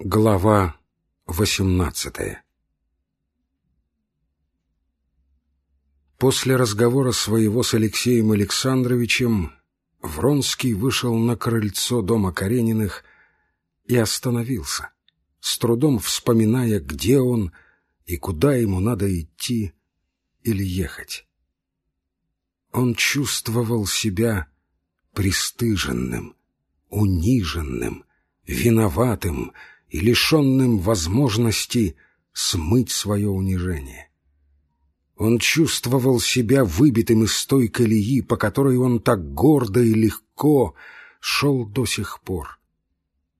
Глава восемнадцатая После разговора своего с Алексеем Александровичем Вронский вышел на крыльцо дома Карениных и остановился, с трудом вспоминая, где он и куда ему надо идти или ехать. Он чувствовал себя пристыженным, униженным, виноватым и лишенным возможности смыть свое унижение. Он чувствовал себя выбитым из той колеи, по которой он так гордо и легко шел до сих пор.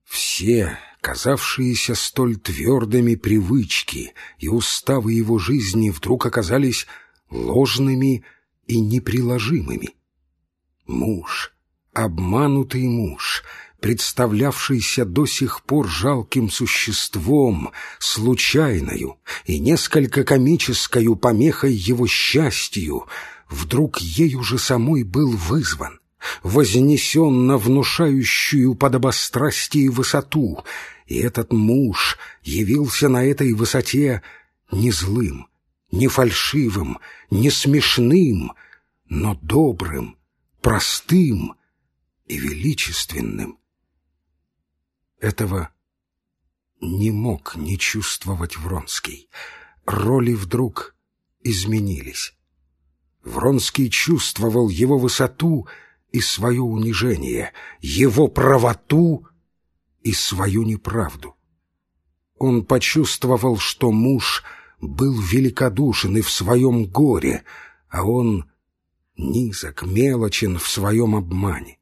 Все, казавшиеся столь твердыми привычки и уставы его жизни, вдруг оказались ложными и неприложимыми. Муж, обманутый муж, представлявшийся до сих пор жалким существом, случайною и несколько комическою помехой его счастью, вдруг ею же самой был вызван, вознесен на внушающую подобострастие высоту, и этот муж явился на этой высоте не злым, не фальшивым, не смешным, но добрым, простым и величественным. Этого не мог не чувствовать Вронский. Роли вдруг изменились. Вронский чувствовал его высоту и свое унижение, его правоту и свою неправду. Он почувствовал, что муж был великодушен и в своем горе, а он низок, мелочен в своем обмане.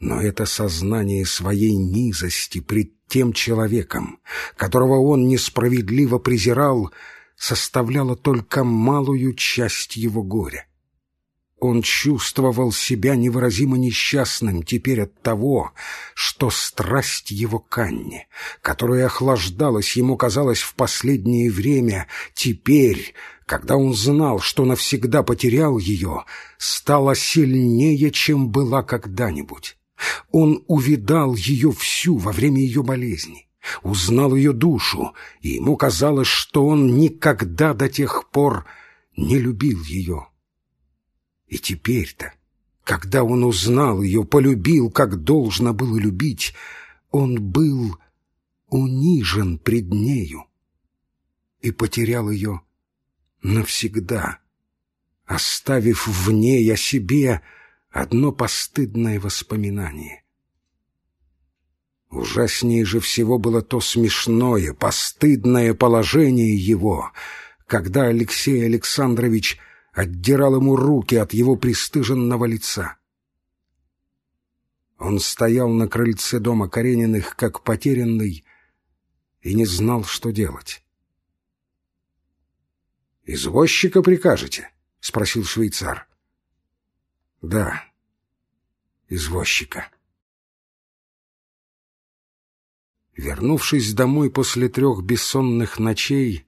Но это сознание своей низости пред тем человеком, которого он несправедливо презирал, составляло только малую часть его горя. Он чувствовал себя невыразимо несчастным теперь от того, что страсть его к Анне, которая охлаждалась ему, казалось, в последнее время, теперь, когда он знал, что навсегда потерял ее, стала сильнее, чем была когда-нибудь. Он увидал ее всю во время ее болезни, узнал ее душу, и ему казалось, что он никогда до тех пор не любил ее. И теперь-то, когда он узнал ее, полюбил, как должно было любить, он был унижен пред нею и потерял ее навсегда, оставив в ней о себе одно постыдное воспоминание. Ужаснее же всего было то смешное, постыдное положение его, когда Алексей Александрович отдирал ему руки от его пристыженного лица. Он стоял на крыльце дома Карениных, как потерянный, и не знал, что делать. «Извозчика прикажете?» — спросил швейцар. Да, извозчика. Вернувшись домой после трех бессонных ночей,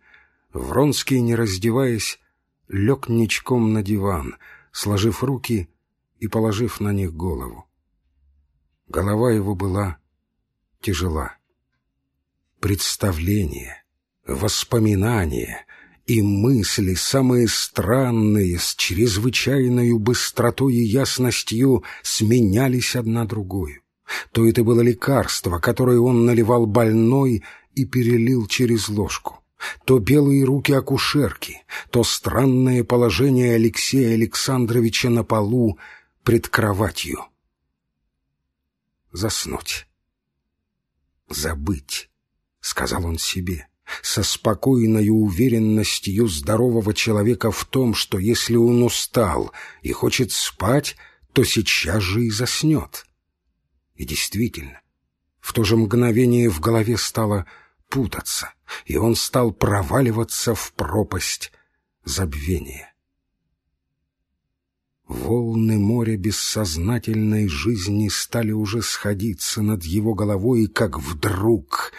Вронский, не раздеваясь, лег ничком на диван, сложив руки и положив на них голову. Голова его была тяжела. Представления, воспоминания — и мысли, самые странные, с чрезвычайной быстротой и ясностью сменялись одна другую. То это было лекарство, которое он наливал больной и перелил через ложку, то белые руки акушерки, то странное положение Алексея Александровича на полу пред кроватью. Заснуть. Забыть, — сказал он себе. — со спокойной уверенностью здорового человека в том, что если он устал и хочет спать, то сейчас же и заснет. И действительно, в то же мгновение в голове стало путаться, и он стал проваливаться в пропасть забвения. Волны моря бессознательной жизни стали уже сходиться над его головой, как вдруг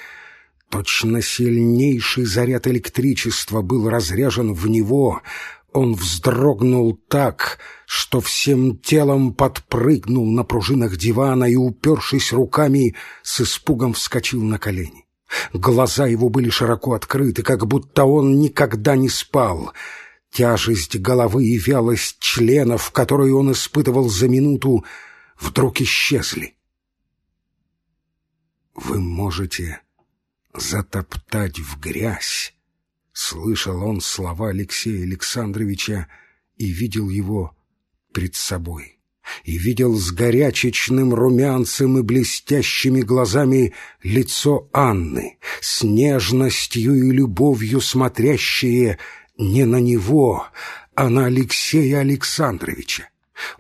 Точно сильнейший заряд электричества был разряжен в него. Он вздрогнул так, что всем телом подпрыгнул на пружинах дивана и, упершись руками, с испугом вскочил на колени. Глаза его были широко открыты, как будто он никогда не спал. Тяжесть головы и вялость членов, которые он испытывал за минуту, вдруг исчезли. «Вы можете затоптать в грязь Слышал он слова Алексея Александровича и видел его пред собой. И видел с горячечным румянцем и блестящими глазами лицо Анны, с нежностью и любовью смотрящее не на него, а на Алексея Александровича.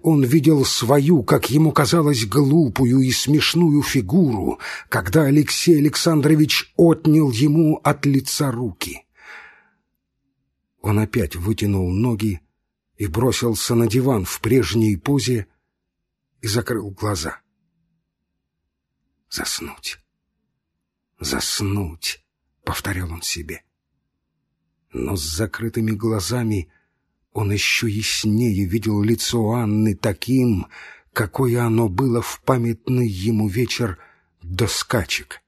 Он видел свою, как ему казалось, глупую и смешную фигуру, когда Алексей Александрович отнял ему от лица руки. Он опять вытянул ноги и бросился на диван в прежней позе и закрыл глаза. «Заснуть! Заснуть!» — повторял он себе. Но с закрытыми глазами он еще яснее видел лицо Анны таким, какое оно было в памятный ему вечер до скачек.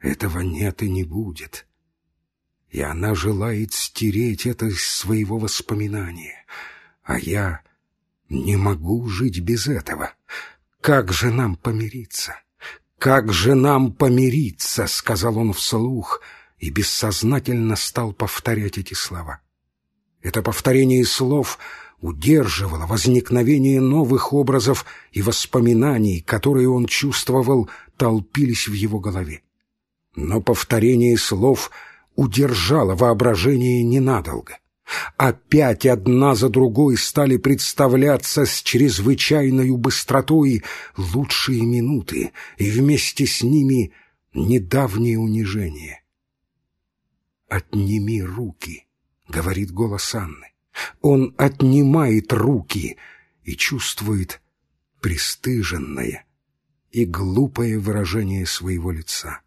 Этого нет и не будет и она желает стереть это из своего воспоминания. А я не могу жить без этого. Как же нам помириться? Как же нам помириться, сказал он вслух и бессознательно стал повторять эти слова. Это повторение слов удерживало возникновение новых образов и воспоминаний, которые он чувствовал, толпились в его голове. Но повторение слов — удержала воображение ненадолго. Опять одна за другой стали представляться с чрезвычайной быстротой лучшие минуты, и вместе с ними недавнее унижение. «Отними руки», — говорит голос Анны. Он отнимает руки и чувствует пристыженное и глупое выражение своего лица.